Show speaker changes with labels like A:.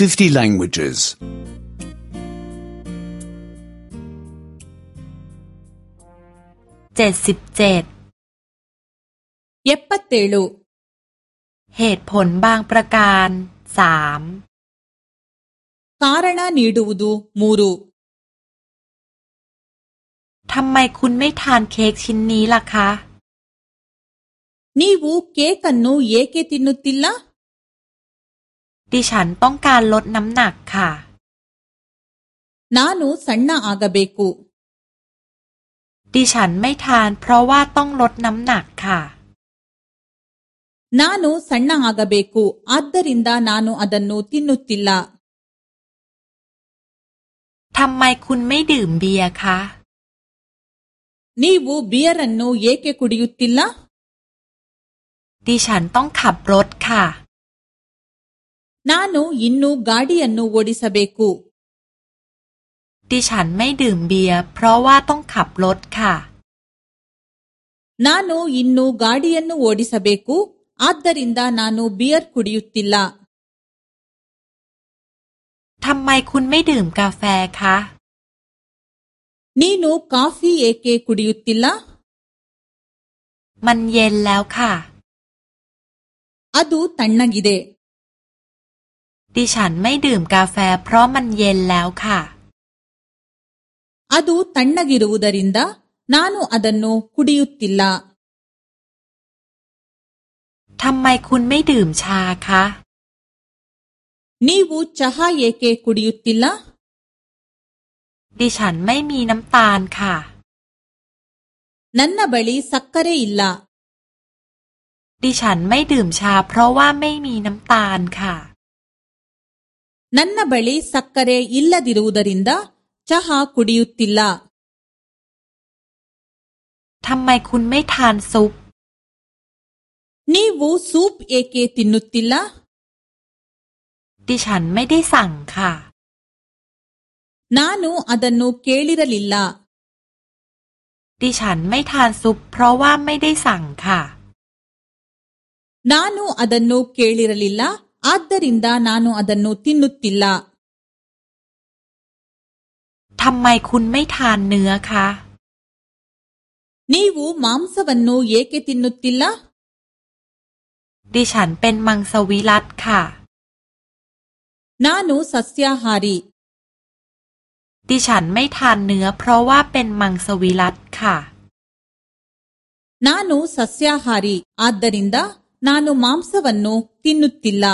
A: 50 languages.
B: 77
C: 77
B: เหตุผลบางประการสาม
C: การณะนีดูดูมูรู
B: ทำไมคุณไม่ทานเค้กชิ้นนี้ล่ะคะ
C: นี่วูเค้กนู้เย ತಿನ್ನುತ್ತಿಲ್ಲ
B: ดิฉันต้องการลดน้ำหนักค่ะ
C: นานูสันนาอา ಆಗಬೇಕು
B: ดิฉันไม่ทานเพราะว่าต้องลดน้ำหนักค่ะ
C: ನಾನು ಸಣ್ಣ ಆಗಬೇಕು บกูอดดิรินดานานู้อดนู้ตินุติล่ะ
B: ทำไมคุณไม่ดื่มเบียร์คะ
C: นี่วูเบียร์นู้ ಏಕೆ ಕುಡಿಯುತ್ತಿಲ್ಲ
B: ดิฉันต้องขับรถค่ะ
C: ನಾನು ಇನ್ನೂ ಗಾಡಿಯನ್ನು ಓಡಿಸಬೇಕು
B: ดิฉันไม่ดื่มเบียร์เพราะว่าต้องขับรถค่ะ
C: ನಾನು ಇನ್ನೂ ಗಾಡಿಯನ್ನು ಓಡಿಸಬೇಕು ಆದ್ದರಿಂದ ನಾನು ಬಿಯರ್ ಕುಡಿಯುತ್ತಿಲ್ಲ
B: ทำไมคุณไม่ดื่มกาแฟคะ
C: ನೀನು ಕಾಫಿ ಏಕೆ ಕುಡಿಯುತ್ತಿಲ್ಲ
B: มันเย็นแล้วค่ะ
C: ಅದು ತಣ್ಣಗಿದೆ
B: ดิฉันไม่ดื่มกาแฟเพราะมันเย็นแล้วค่ะอ
C: ಅದು ತಣ್ಣಗಿರುವುದರಿಂದ ನಾನು ಅದನ್ನು ಕುಡಿಯುತ್ತಿಲ್ಲ
B: ทำไมคุณไม่ดื่มชาคะ
C: ನೀವು ಚಹಾ ಏಕೆ ಕುಡಿಯುತ್ತಿಲ್ಲ
B: ดิฉันไม่มีน้ำตาลค่ะ
C: นัน ನನ್ನ ಬಳಿ ಸಕ್ಕರೆ ಇಲ್ಲ
B: ดิฉันไม่ดื่มชาเพราะว่าไม่มีน้ำตาลค่ะ
C: ನನ್ನ ಬಳಿ ಸಕ್ಕರೆ ಇಲ್ಲದಿರುವುದರಿಂದ ಚಹಾ ಕುಡಿಯುತ್ತಿಲ್ಲ
B: ทำไมคุณไม่ทานซุป
C: ನೀವು ಸೂಪ್ ಏಕೆ ತಿನ್ನುತ್ತಿಲ್ಲ
B: ดิฉันไม่ได้สั่งค่ะ
C: ನಾನು ಅದನ್ನು ಕೇಳಿರಲಿಲ್ಲ
B: ดิฉันไม่ทานซุปเพราะว่าไม่ได้สั่งค่ะ
C: ನಾನು ಅದನ್ನು ಕೇಳಿರಲಿಲ್ಲ ಆದ್ದರಿಂದ ನಾನು ಅದನ್ನು ತಿನ್ನುತ್ತಿಲ್ಲ
B: ทำไมคุณไม่ทานเนื้อคะ
C: ನೀವು ಮಾಂಸವನ್ನು ಏಕೆ ತಿನ್ನುತ್ತಿಲ್ಲ
B: ดิฉันเป็นมังสวิรัตค่ะ
C: ನಾನು ಸಸ್ಯಾಹಾರಿ
B: ดิฉันไม่ทานเนื้อเพราะว่าเป็นมังสวิรัตค่ะ
C: ನಾನು ಸಸ್ಯಾಹಾರಿ ಆದ್ದರಿಂದ ನಾನು ಮಾಂಸವನ್ನು ತಿನ್ನುತ್ತಿಲ್ಲ